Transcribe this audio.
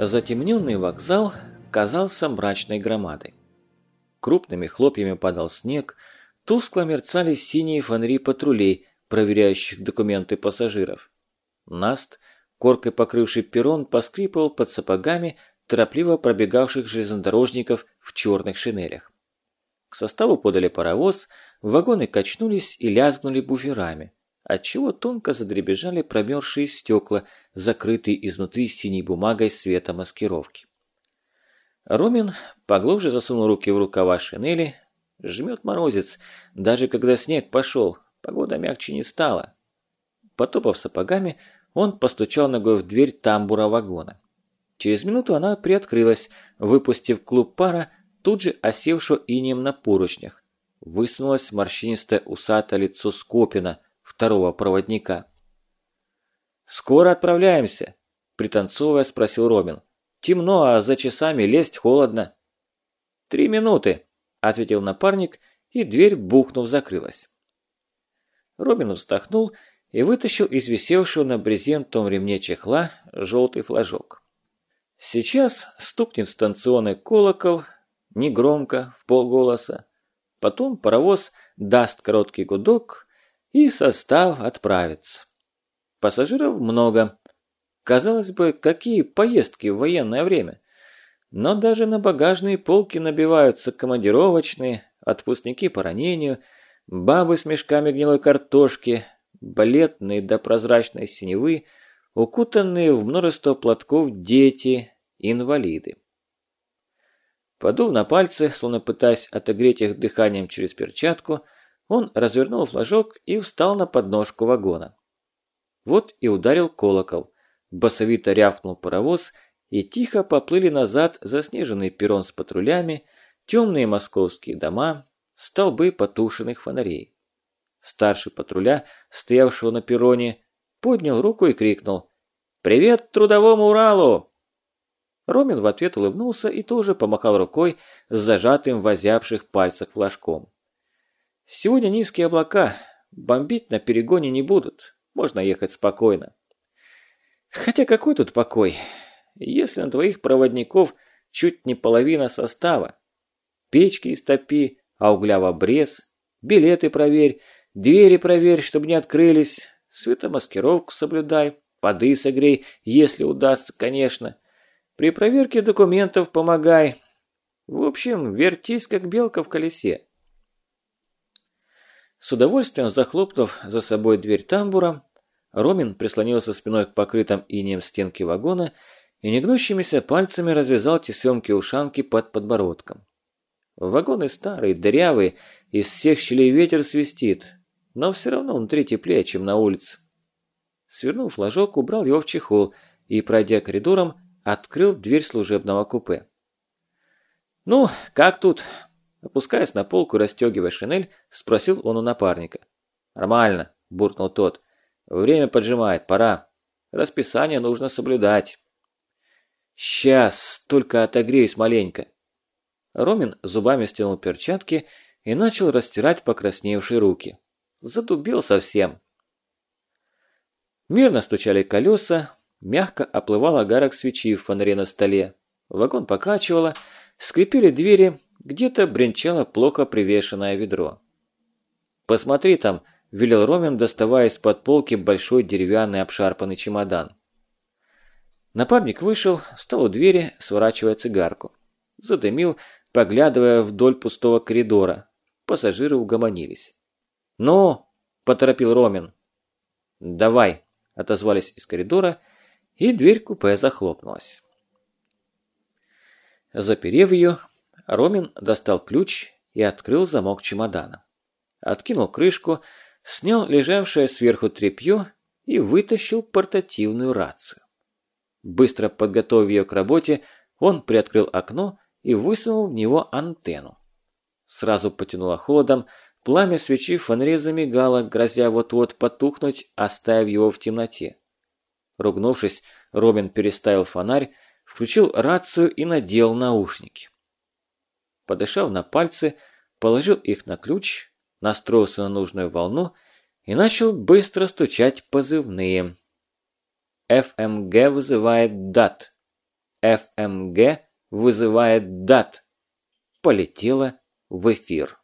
Затемненный вокзал казался мрачной громадой. Крупными хлопьями падал снег, тускло мерцали синие фонари патрулей, проверяющих документы пассажиров. Наст, коркой покрывший перрон, поскрипывал под сапогами торопливо пробегавших железнодорожников в черных шинелях. К составу подали паровоз, вагоны качнулись и лязгнули буферами, отчего тонко задребежали промерзшие стекла, закрытые изнутри синей бумагой света маскировки. Ромин поглубже засунул руки в рукава шинели, жмет морозец, даже когда снег пошел, погода мягче не стала. Потопав сапогами, он постучал ногой в дверь тамбура вагона. Через минуту она приоткрылась, выпустив клуб пара, тут же осевшего инеем на поручнях. Высунулось морщинистое усатое лицо Скопина, второго проводника. «Скоро отправляемся?» – пританцовывая спросил Ромин. «Темно, а за часами лезть холодно». «Три минуты», – ответил напарник, и дверь, бухнув, закрылась. Робин вздохнул и вытащил из висевшего на брезентом ремне чехла желтый флажок. Сейчас стукнет станционный колокол, негромко, в полголоса. Потом паровоз даст короткий гудок, и состав отправится. Пассажиров много. Казалось бы, какие поездки в военное время. Но даже на багажные полки набиваются командировочные, отпускники по ранению, бабы с мешками гнилой картошки, балетные до прозрачной синевы, укутанные в множество платков дети, инвалиды. Подув на пальцы, словно пытаясь отогреть их дыханием через перчатку, он развернул флажок и встал на подножку вагона. Вот и ударил колокол. Басовито рявкнул паровоз, и тихо поплыли назад заснеженный перрон с патрулями, темные московские дома, столбы потушенных фонарей. Старший патруля, стоявшего на перроне, поднял руку и крикнул «Привет трудовому Уралу!» Ромин в ответ улыбнулся и тоже помахал рукой с зажатым в озябших пальцах флажком. «Сегодня низкие облака, бомбить на перегоне не будут, можно ехать спокойно». «Хотя какой тут покой, если на твоих проводников чуть не половина состава? Печки истопи, а угля в обрез, билеты проверь, двери проверь, чтобы не открылись, светомаскировку соблюдай, поды согрей, если удастся, конечно». При проверке документов помогай. В общем, вертись, как белка в колесе. С удовольствием захлопнув за собой дверь тамбура, Ромин прислонился спиной к покрытым инеем стенке вагона и негнущимися пальцами развязал тесемки-ушанки под подбородком. Вагоны старые, дырявые, из всех щелей ветер свистит, но все равно внутри теплее, чем на улице. Свернув флажок, убрал его в чехол и, пройдя коридором, открыл дверь служебного купе. «Ну, как тут?» Опускаясь на полку расстегивая шинель, спросил он у напарника. «Нормально», – буркнул тот. «Время поджимает, пора. Расписание нужно соблюдать». «Сейчас, только отогреюсь маленько». Ромин зубами стянул перчатки и начал растирать покрасневшие руки. Задубил совсем. Мирно стучали колеса, Мягко оплывал огарок свечи в фонаре на столе. Вагон покачивало, скрипели двери, где-то бренчало плохо привешенное ведро. «Посмотри там», – велел Ромин, доставая из-под полки большой деревянный обшарпанный чемодан. Напарник вышел, встал у двери, сворачивая цигарку. Задымил, поглядывая вдоль пустого коридора. Пассажиры угомонились. «Ну?» – поторопил Ромин. «Давай», – отозвались из коридора – и дверь купе захлопнулась. Заперев ее, Ромин достал ключ и открыл замок чемодана. Откинул крышку, снял лежавшее сверху тряпье и вытащил портативную рацию. Быстро подготовив ее к работе, он приоткрыл окно и высунул в него антенну. Сразу потянуло холодом, пламя свечи в фонаре замигало, грозя вот-вот потухнуть, оставив его в темноте. Ругнувшись, Робин переставил фонарь, включил рацию и надел наушники. Подышав на пальцы, положил их на ключ, настроился на нужную волну и начал быстро стучать позывные. ФМГ вызывает ДАТ. ФМГ вызывает ДАТ. Полетела в эфир.